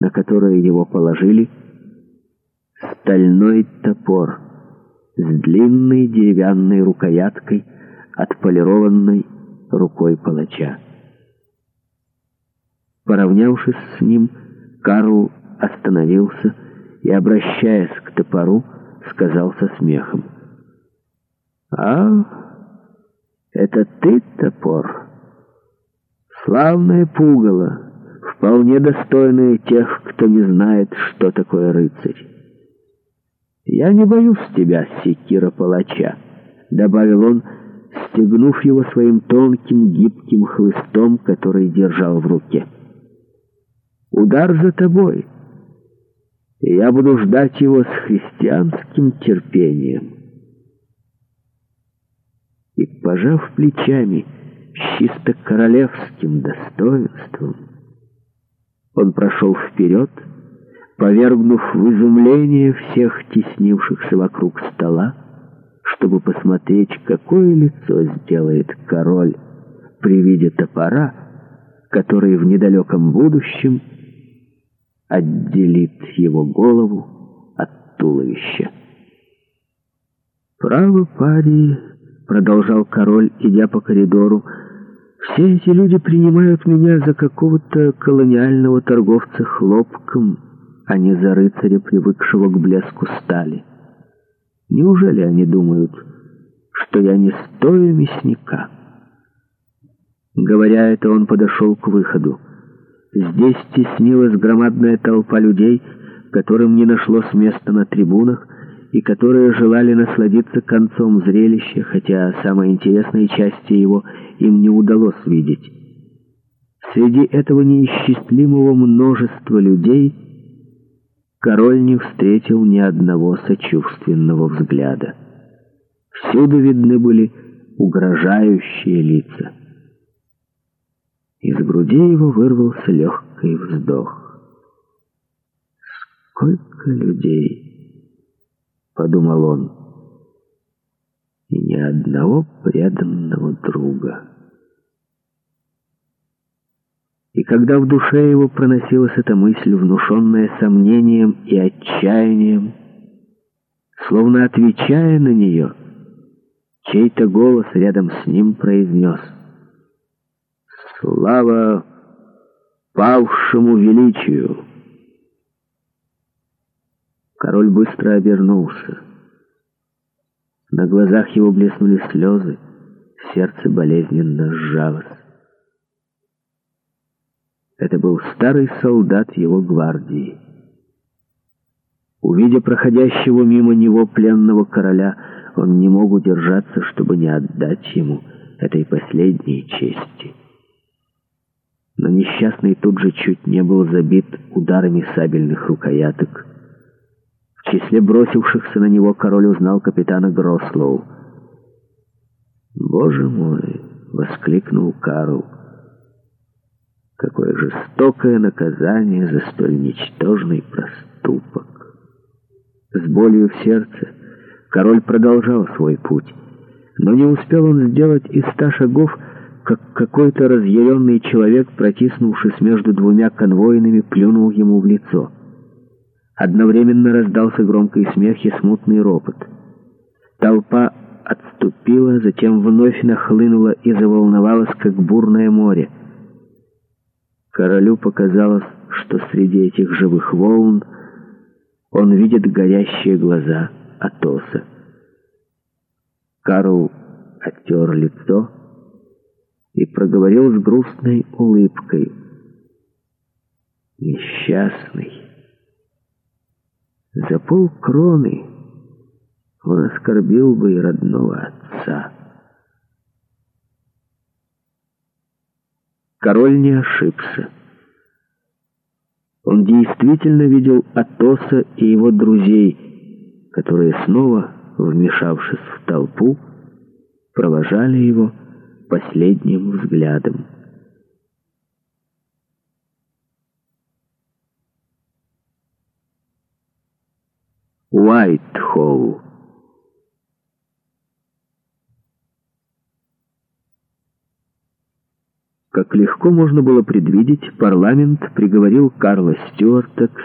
на которое его положили, стальной топор с длинной деревянной рукояткой, отполированной рукой палача. Поравнявшись с ним, Карл остановился и, обращаясь к топору, сказал со смехом. «А, это ты, топор? Славное пугало!» вполне достойные тех, кто не знает, что такое рыцарь. «Я не боюсь тебя, секира-палача», — добавил он, стегнув его своим тонким гибким хлыстом, который держал в руке. «Удар за тобой, и я буду ждать его с христианским терпением». И, пожав плечами, с чисто королевским достоинством, он прошел вперед, повергнув в изумление всех теснившихся вокруг стола, чтобы посмотреть, какое лицо сделает король при виде топора, который в недалеком будущем отделит его голову от туловища. «Право, пари!» — продолжал король, идя по коридору — все эти люди принимают меня за какого-то колониального торговца хлопком, а не за рыцаря, привыкшего к блеску стали. Неужели они думают, что я не стою мясника? Говоря это, он подошел к выходу. Здесь теснилась громадная толпа людей, которым не нашлось места на трибунах, и которые желали насладиться концом зрелища, хотя самые интересные части его им не удалось видеть. Среди этого неисчислимого множества людей король не встретил ни одного сочувственного взгляда. Всюду видны были угрожающие лица. Из груди его вырвался легкий вздох. Сколько людей! подумал он. И ни одного преданного друга. И когда в душе его проносилась эта мысль, внушенная сомнением и отчаянием, словно отвечая на нее, чей-то голос рядом с ним произнес «Слава павшему величию!» Король быстро обернулся. На глазах его блеснули слезы, сердце болезненно сжалось. Это был старый солдат его гвардии. Увидя проходящего мимо него пленного короля, он не мог удержаться, чтобы не отдать ему этой последней чести. Но несчастный тут же чуть не был забит ударами сабельных рукояток, числе бросившихся на него король узнал капитана Грослоу. «Боже мой!» — воскликнул Карл. «Какое жестокое наказание за столь ничтожный проступок!» С болью в сердце король продолжал свой путь, но не успел он сделать и ста шагов, как какой-то разъяренный человек, протиснувшись между двумя конвойными, плюнул ему в лицо — Одновременно раздался громкий смех и смутный ропот. Толпа отступила, затем вновь нахлынула и заволновалась, как бурное море. Королю показалось, что среди этих живых волн он видит горящие глаза Атоса. Карл оттер лицо и проговорил с грустной улыбкой. «Несчастный». За полкроны он оскорбил бы и родного отца. Король не ошибся. Он действительно видел Атоса и его друзей, которые снова, вмешавшись в толпу, провожали его последним взглядом. Уайтхолл. Как легко можно было предвидеть, парламент приговорил Карла Стюарта к